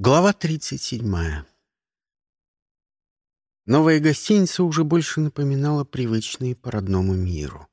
Глава 37. Новая гостиница уже больше напоминала привычные по родному миру.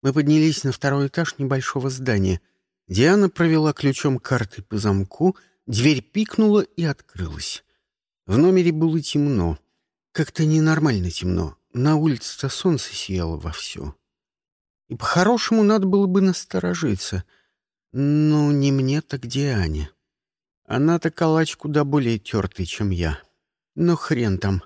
Мы поднялись на второй этаж небольшого здания. Диана провела ключом карты по замку, дверь пикнула и открылась. В номере было темно. Как-то ненормально темно. На улице-то солнце сияло вовсю. И по-хорошему надо было бы насторожиться. Ну, не мне, так Диане. Она-то калач куда более тертый, чем я. Но хрен там.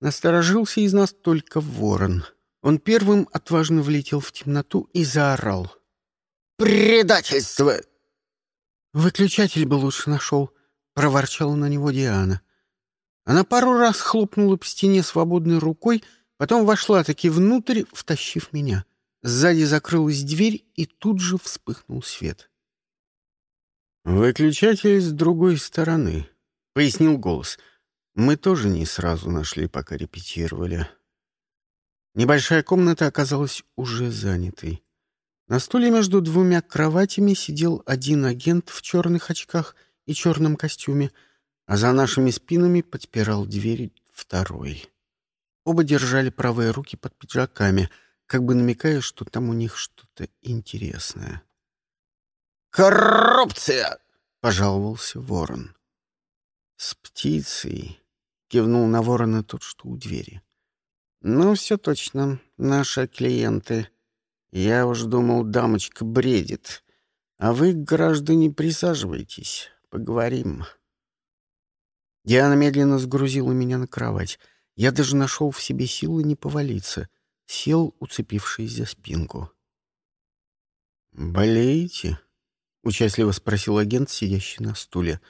Насторожился из нас только ворон. Он первым отважно влетел в темноту и заорал. «Предательство!» «Выключатель бы лучше нашел», — проворчала на него Диана. Она пару раз хлопнула по стене свободной рукой, потом вошла таки внутрь, втащив меня. Сзади закрылась дверь, и тут же вспыхнул свет. «Выключатель с другой стороны», — пояснил голос. «Мы тоже не сразу нашли, пока репетировали». Небольшая комната оказалась уже занятой. На стуле между двумя кроватями сидел один агент в черных очках и черном костюме, а за нашими спинами подпирал дверь второй. Оба держали правые руки под пиджаками, как бы намекая, что там у них что-то интересное. «Коррупция!» — пожаловался ворон. «С птицей!» — кивнул на ворона тот, что у двери. «Ну, все точно, наши клиенты. Я уж думал, дамочка бредит. А вы, граждане, присаживайтесь, поговорим». Диана медленно сгрузила меня на кровать. Я даже нашел в себе силы не повалиться. Сел, уцепившись за спинку. «Болеете?» — участливо спросил агент, сидящий на стуле.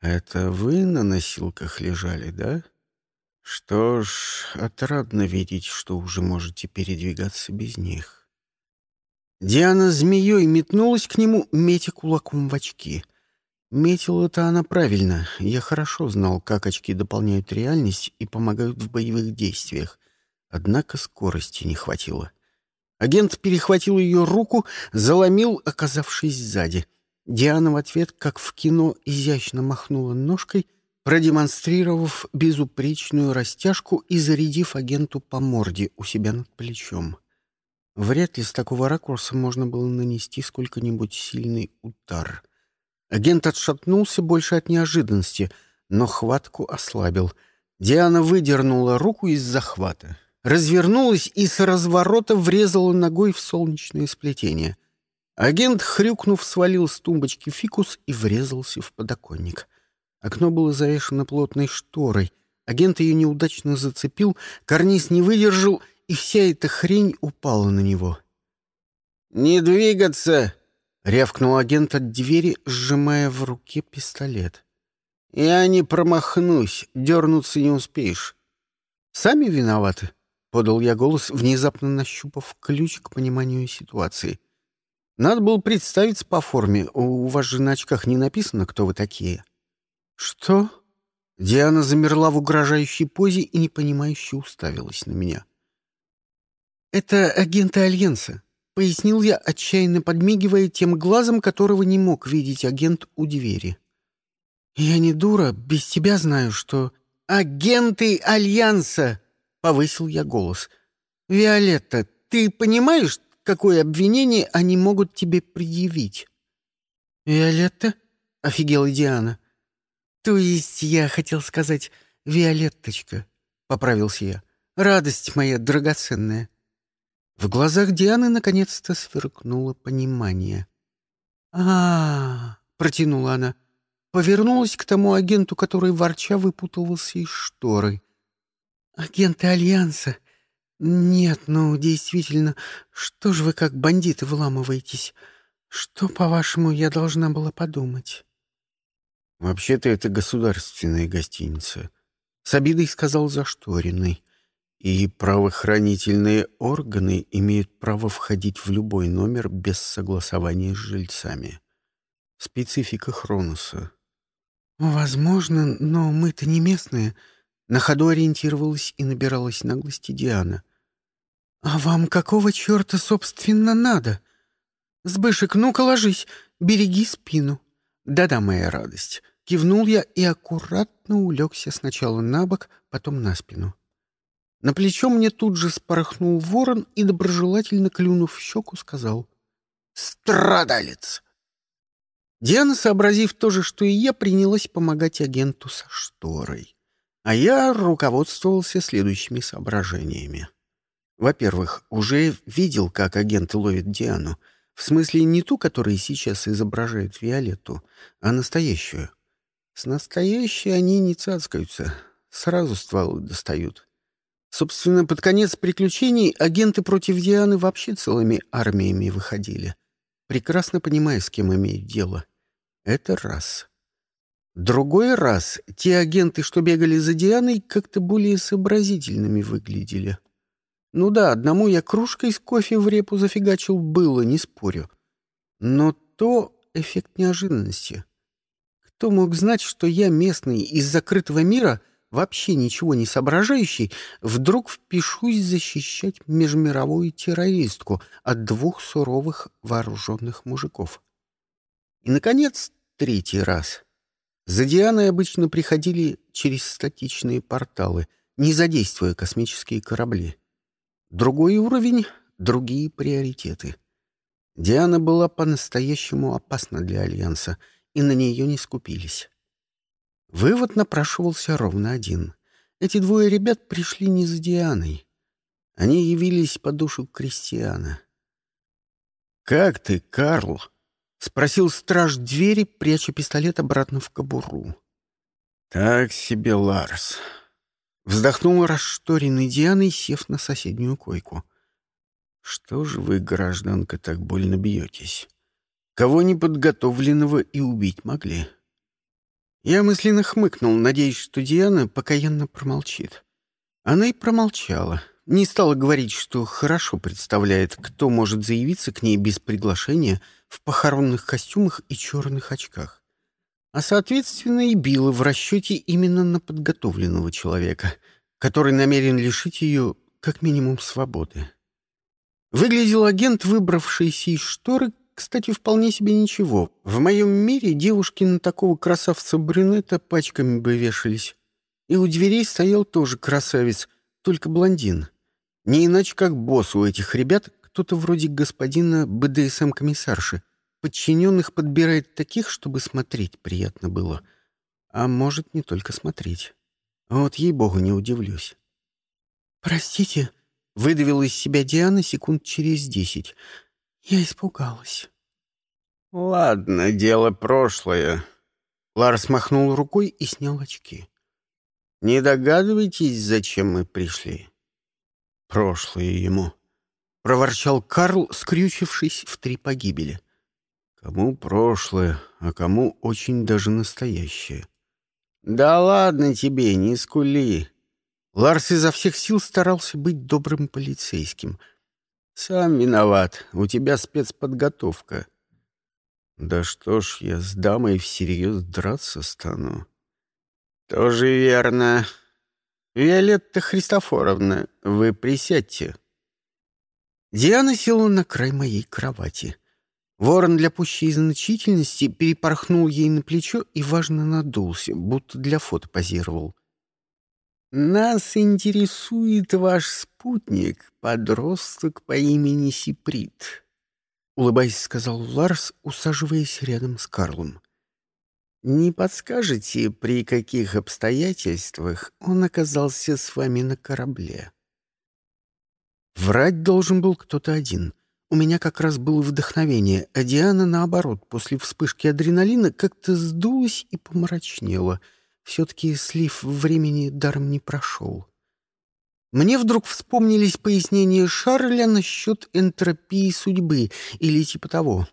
«Это вы на носилках лежали, да? Что ж, отрадно видеть, что уже можете передвигаться без них». Диана змеей метнулась к нему, метя кулаком в очки. Метила-то она правильно. Я хорошо знал, как очки дополняют реальность и помогают в боевых действиях. Однако скорости не хватило. Агент перехватил ее руку, заломил, оказавшись сзади. Диана в ответ, как в кино, изящно махнула ножкой, продемонстрировав безупречную растяжку и зарядив агенту по морде у себя над плечом. Вряд ли с такого ракурса можно было нанести сколько-нибудь сильный удар. Агент отшатнулся больше от неожиданности, но хватку ослабил. Диана выдернула руку из захвата развернулась и с разворота врезала ногой в солнечное сплетение. Агент, хрюкнув, свалил с тумбочки фикус и врезался в подоконник. Окно было завешено плотной шторой. Агент ее неудачно зацепил, карниз не выдержал, и вся эта хрень упала на него. «Не двигаться!» — рявкнул агент от двери, сжимая в руке пистолет. «Я не промахнусь, дернуться не успеешь». «Сами виноваты?» Подал я голос, внезапно нащупав ключ к пониманию ситуации. Надо было представиться по форме. У вас же на очках не написано, кто вы такие. Что? Диана замерла в угрожающей позе и непонимающе уставилась на меня. Это агенты Альянса, пояснил я, отчаянно подмигивая тем глазом, которого не мог видеть агент у двери. Я не дура, без тебя знаю, что агенты Альянса, Повысил я голос. «Виолетта, ты понимаешь, какое обвинение они могут тебе предъявить?» «Виолетта?» — офигела Диана. «То есть я хотел сказать Виолетточка», — поправился я. «Радость моя драгоценная». В глазах Дианы наконец-то сверкнуло понимание. а, -а, -а протянула она. Повернулась к тому агенту, который ворча выпутывался из шторы. «Агенты Альянса? Нет, ну, действительно, что же вы как бандиты выламываетесь? Что, по-вашему, я должна была подумать?» «Вообще-то это государственная гостиница», — с обидой сказал Зашторенный. «И правоохранительные органы имеют право входить в любой номер без согласования с жильцами. Специфика Хроноса». «Возможно, но мы-то не местные», на ходу ориентировалась и набиралась наглости Диана. «А вам какого черта, собственно, надо? Сбышек, ну-ка ложись, береги спину». «Да-да, моя радость». кивнул я и аккуратно улегся сначала на бок, потом на спину. На плечо мне тут же спорохнул ворон и, доброжелательно клюнув в щеку, сказал «Страдалец!». Диана, сообразив то же, что и я, принялась помогать агенту со шторой. А я руководствовался следующими соображениями. Во-первых, уже видел, как агенты ловят Диану. В смысле, не ту, которая сейчас изображает Виолетту, а настоящую. С настоящей они не цацкаются, сразу стволы достают. Собственно, под конец приключений агенты против Дианы вообще целыми армиями выходили, прекрасно понимая, с кем имеют дело. Это раз. Другой раз те агенты, что бегали за Дианой, как-то более сообразительными выглядели. Ну да, одному я кружкой с кофе в репу зафигачил, было, не спорю. Но то эффект неожиданности. Кто мог знать, что я местный из закрытого мира, вообще ничего не соображающий, вдруг впишусь защищать межмировую террористку от двух суровых вооруженных мужиков? И, наконец, третий раз. За Дианой обычно приходили через статичные порталы, не задействуя космические корабли. Другой уровень, другие приоритеты. Диана была по-настоящему опасна для Альянса, и на нее не скупились. Вывод напрашивался ровно один. Эти двое ребят пришли не за Дианой. Они явились по душу крестьяна. «Как ты, Карл?» — спросил страж двери, пряча пистолет обратно в кобуру. «Так себе, Ларс», Вздохнул расшторенный Дианой, сев на соседнюю койку. «Что же вы, гражданка, так больно бьетесь? Кого неподготовленного и убить могли?» Я мысленно хмыкнул, надеясь, что Диана покаянно промолчит. Она и промолчала. Не стала говорить, что хорошо представляет, кто может заявиться к ней без приглашения в похоронных костюмах и черных очках а, соответственно, и била в расчете именно на подготовленного человека, который намерен лишить ее как минимум свободы. Выглядел агент, выбравшийся из шторы, кстати, вполне себе ничего. В моем мире девушки на такого красавца-брюнета пачками бы вешались. И у дверей стоял тоже красавец, только блондин. Не иначе как босс у этих ребят, кто-то вроде господина БДСМ-комиссарши — подчиненных подбирает таких, чтобы смотреть приятно было. А может, не только смотреть. Вот ей-богу, не удивлюсь. «Простите», — выдавила из себя Диана секунд через десять. «Я испугалась». «Ладно, дело прошлое». Ларс махнул рукой и снял очки. «Не догадываетесь, зачем мы пришли?» «Прошлое ему», — проворчал Карл, скрючившись в три погибели. Кому прошлое, а кому очень даже настоящее. «Да ладно тебе, не скули!» Ларс изо всех сил старался быть добрым полицейским. «Сам виноват, у тебя спецподготовка». «Да что ж я с дамой всерьез драться стану?» «Тоже верно. Виолетта Христофоровна, вы присядьте». Диана села на край моей кровати. Ворон для пущей значительности перепорхнул ей на плечо и важно надулся, будто для фото позировал. «Нас интересует ваш спутник, подросток по имени Сиприт», — улыбаясь, сказал Ларс, усаживаясь рядом с Карлом. «Не подскажете, при каких обстоятельствах он оказался с вами на корабле?» Врать должен был кто-то один — у меня как раз было вдохновение, а Диана, наоборот, после вспышки адреналина как-то сдулась и помрачнела. Все-таки слив времени даром не прошел. Мне вдруг вспомнились пояснения Шарля насчет энтропии судьбы или типа того.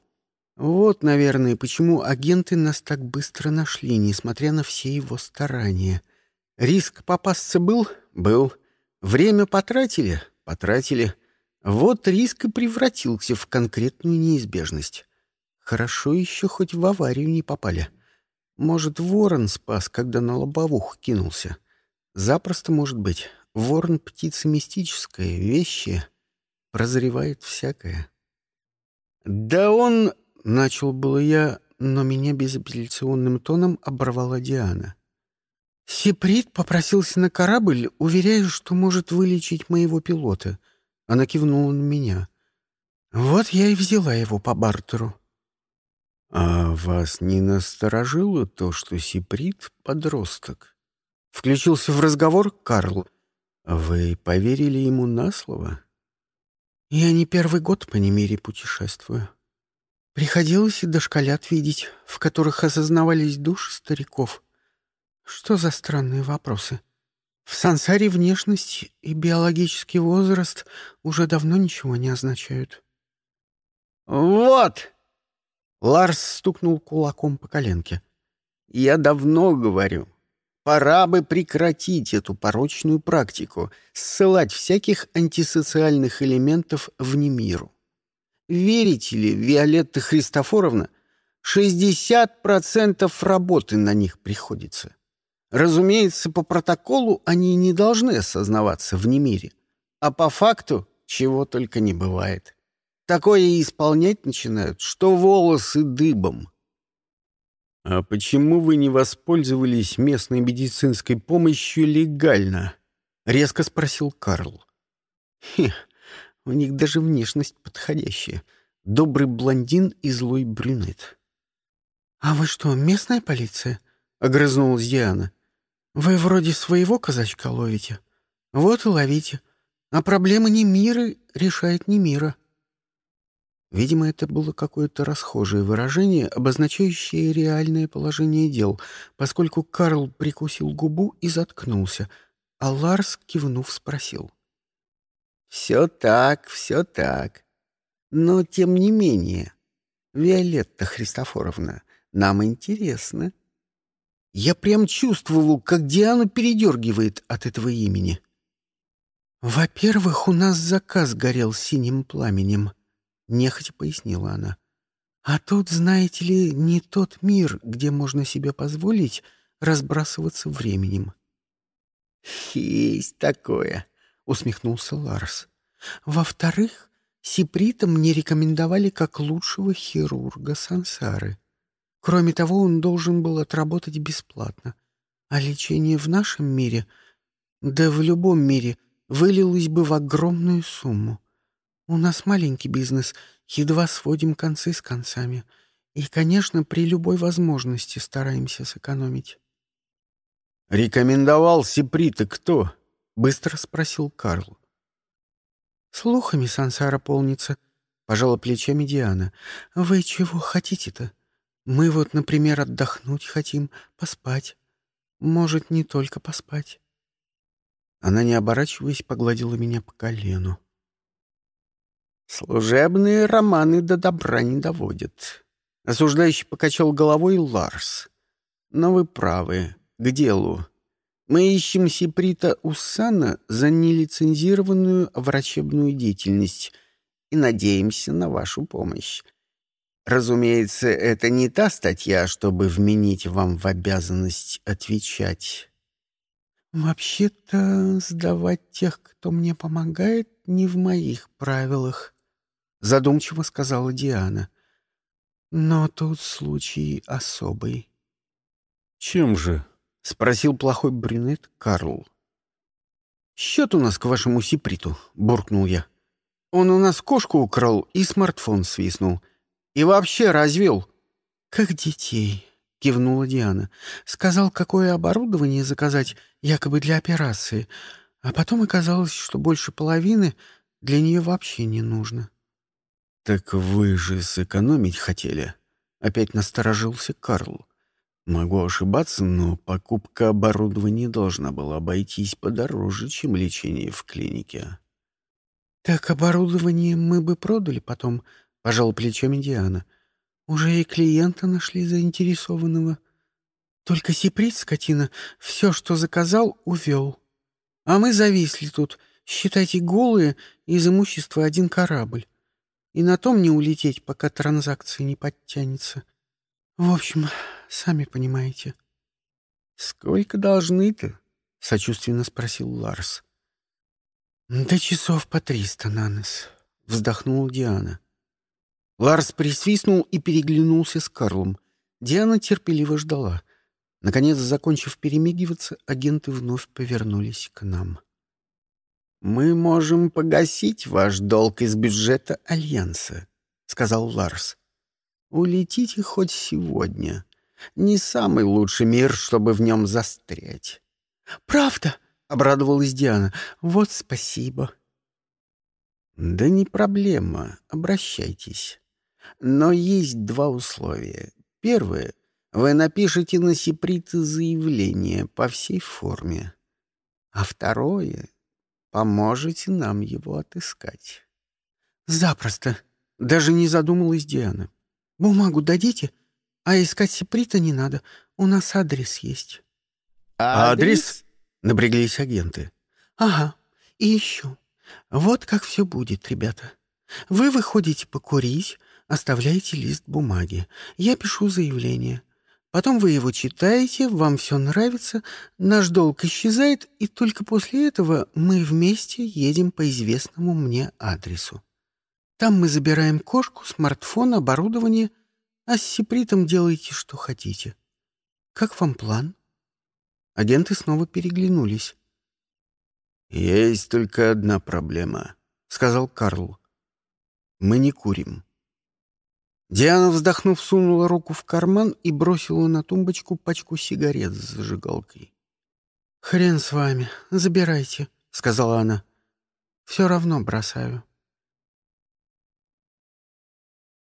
Вот, наверное, почему агенты нас так быстро нашли, несмотря на все его старания. Риск попасться был? Был. Время потратили? Потратили. Вот риск и превратился в конкретную неизбежность. Хорошо еще хоть в аварию не попали. Может, ворон спас, когда на лобовуху кинулся. Запросто может быть. Ворон — птица мистическая, вещи. Прозревает всякое. «Да он...» — начал было я, но меня безапелляционным тоном оборвала Диана. «Сиприт попросился на корабль, уверяя, что может вылечить моего пилота». Она кивнула на меня. «Вот я и взяла его по бартеру». «А вас не насторожило то, что Сиприт — подросток?» Включился в разговор Карл. «Вы поверили ему на слово?» «Я не первый год по Немире путешествую. Приходилось и дошколят видеть, в которых осознавались души стариков. Что за странные вопросы? В сансаре внешность и биологический возраст уже давно ничего не означают. «Вот!» Ларс стукнул кулаком по коленке. «Я давно говорю, пора бы прекратить эту порочную практику, ссылать всяких антисоциальных элементов в немиру. Верите ли, Виолетта Христофоровна, 60% работы на них приходится. Разумеется, по протоколу они не должны осознаваться в немире, а по факту чего только не бывает. Такое исполнять начинают, что волосы дыбом. «А почему вы не воспользовались местной медицинской помощью легально?» — резко спросил Карл. «Хе, у них даже внешность подходящая. Добрый блондин и злой брюнет». «А вы что, местная полиция?» — огрызнулась Диана. Вы вроде своего казачка ловите. Вот и ловите. А проблемы не мира решает не мира. Видимо, это было какое-то расхожее выражение, обозначающее реальное положение дел, поскольку Карл прикусил губу и заткнулся, а Ларс, кивнув, спросил. «Все так, все так. Но, тем не менее, Виолетта Христофоровна, нам интересно, я прям чувствовал, как Диану передергивает от этого имени. «Во-первых, у нас заказ горел синим пламенем», — нехотя пояснила она. «А тут, знаете ли, не тот мир, где можно себе позволить разбрасываться временем». «Есть такое», — усмехнулся Ларс. «Во-вторых, Сиприта мне рекомендовали как лучшего хирурга сансары. Кроме того, он должен был отработать бесплатно. А лечение в нашем мире, да в любом мире, вылилось бы в огромную сумму. У нас маленький бизнес, едва сводим концы с концами. И, конечно, при любой возможности стараемся сэкономить. «Рекомендовал Сиприта кто?» — быстро спросил Карл. «Слухами сансара полнится», — пожала плечами Диана. «Вы чего хотите-то?» Мы вот, например, отдохнуть хотим, поспать. Может, не только поспать. Она, не оборачиваясь, погладила меня по колену. Служебные романы до добра не доводят. Осуждающий покачал головой Ларс. Но вы правы, к делу. Мы ищем Сиприта Усана за нелицензированную врачебную деятельность и надеемся на вашу помощь. Разумеется, это не та статья, чтобы вменить вам в обязанность отвечать. «Вообще-то сдавать тех, кто мне помогает, не в моих правилах», — задумчиво сказала Диана. «Но тут случай особый». «Чем же?» — спросил плохой брюнет Карл. «Счет у нас к вашему сиприту», — буркнул я. «Он у нас кошку украл и смартфон свистнул». И вообще развел». «Как детей», — кивнула Диана. «Сказал, какое оборудование заказать, якобы для операции. А потом оказалось, что больше половины для нее вообще не нужно». «Так вы же сэкономить хотели?» — опять насторожился Карл. «Могу ошибаться, но покупка оборудования должна была обойтись подороже, чем лечение в клинике». «Так оборудование мы бы продали потом», — пожал плечами Диана. «Уже и клиента нашли заинтересованного. Только Сиприт, скотина, все, что заказал, увел. А мы зависли тут, считайте, голые, из имущества один корабль. И на том не улететь, пока транзакция не подтянется. В общем, сами понимаете». «Сколько должны-то?» — сочувственно спросил Ларс. «До часов по триста на нос», — вздохнула Диана. Ларс присвистнул и переглянулся с Карлом. Диана терпеливо ждала. Наконец, закончив перемигиваться, агенты вновь повернулись к нам. «Мы можем погасить ваш долг из бюджета Альянса», — сказал Ларс. «Улетите хоть сегодня. Не самый лучший мир, чтобы в нем застрять». «Правда?» — обрадовалась Диана. «Вот спасибо». «Да не проблема. Обращайтесь. Но есть два условия. Первое — вы напишете на Сиприта заявление по всей форме. А второе — поможете нам его отыскать. Запросто. Даже не задумалась Диана. Бумагу дадите? А искать Сиприта не надо. У нас адрес есть. Адрес? Напряглись агенты. Ага. И еще. Вот как все будет, ребята. Вы выходите покурить, оставляете лист бумаги. Я пишу заявление. Потом вы его читаете, вам все нравится, наш долг исчезает, и только после этого мы вместе едем по известному мне адресу. Там мы забираем кошку, смартфон, оборудование, а с Сипритом делайте, что хотите. Как вам план? Агенты снова переглянулись. «Есть только одна проблема», — сказал Карл. «Мы не курим». Диана, вздохнув, сунула руку в карман и бросила на тумбочку пачку сигарет с зажигалкой. «Хрен с вами, забирайте», — сказала она. «Все равно бросаю».